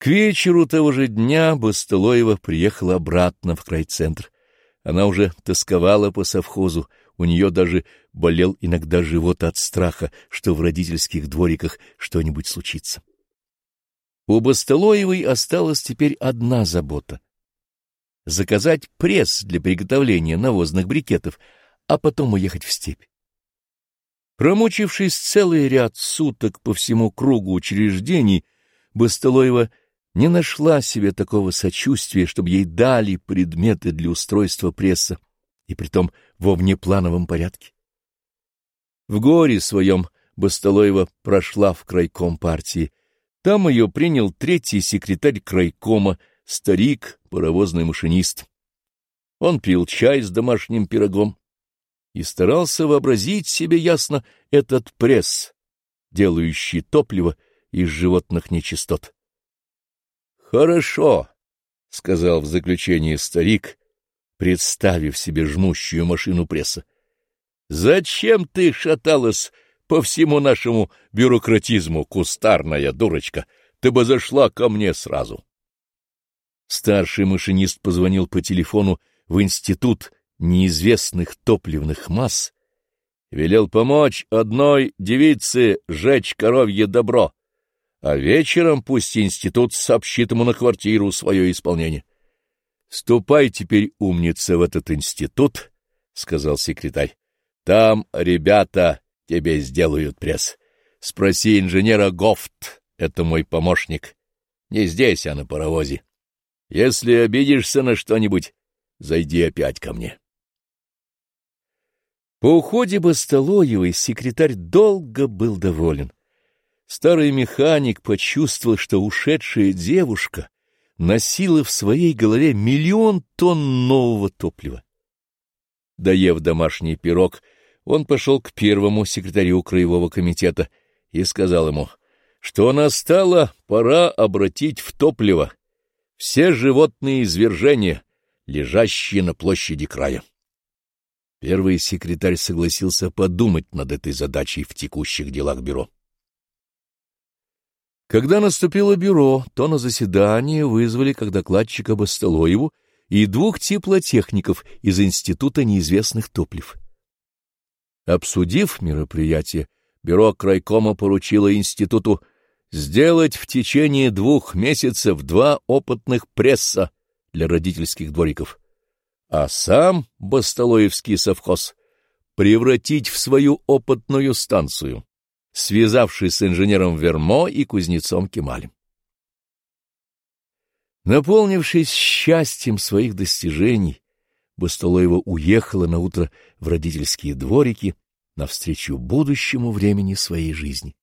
К вечеру того же дня Бастылоева приехала обратно в крайцентр. Она уже тосковала по совхозу, у нее даже болел иногда живот от страха, что в родительских двориках что-нибудь случится. У Бастылоевой осталась теперь одна забота — заказать пресс для приготовления навозных брикетов, а потом уехать в степь. Промучившись целый ряд суток по всему кругу учреждений, Бастылоева не нашла себе такого сочувствия, чтобы ей дали предметы для устройства пресса, и притом во внеплановом порядке. В горе своем Басталоева прошла в крайком партии. Там ее принял третий секретарь крайкома, старик, паровозный машинист. Он пил чай с домашним пирогом и старался вообразить себе ясно этот пресс, делающий топливо из животных нечистот. Хорошо, — сказал в заключение старик, представив себе жмущую машину пресса. — Зачем ты шаталась по всему нашему бюрократизму, кустарная дурочка? Ты бы зашла ко мне сразу. Старший машинист позвонил по телефону в Институт неизвестных топливных масс, велел помочь одной девице жечь коровье добро а вечером пусть институт сообщит ему на квартиру свое исполнение. — Ступай теперь, умница, в этот институт, — сказал секретарь. — Там ребята тебе сделают пресс. Спроси инженера Гофт, это мой помощник. Не здесь, а на паровозе. Если обидишься на что-нибудь, зайди опять ко мне. По уходе Басталоевой секретарь долго был доволен. Старый механик почувствовал, что ушедшая девушка носила в своей голове миллион тонн нового топлива. Доев домашний пирог, он пошел к первому секретарю краевого комитета и сказал ему, что настала пора обратить в топливо все животные извержения, лежащие на площади края. Первый секретарь согласился подумать над этой задачей в текущих делах бюро. Когда наступило бюро, то на заседание вызвали как докладчика Басталоеву и двух теплотехников из Института неизвестных топлив. Обсудив мероприятие, бюро крайкома поручило институту сделать в течение двух месяцев два опытных пресса для родительских двориков, а сам Басталоевский совхоз превратить в свою опытную станцию связавшись с инженером Вермо и кузнецом Кемалем. Наполнившись счастьем своих достижений, Басталоева уехала на утро в родительские дворики навстречу будущему времени своей жизни.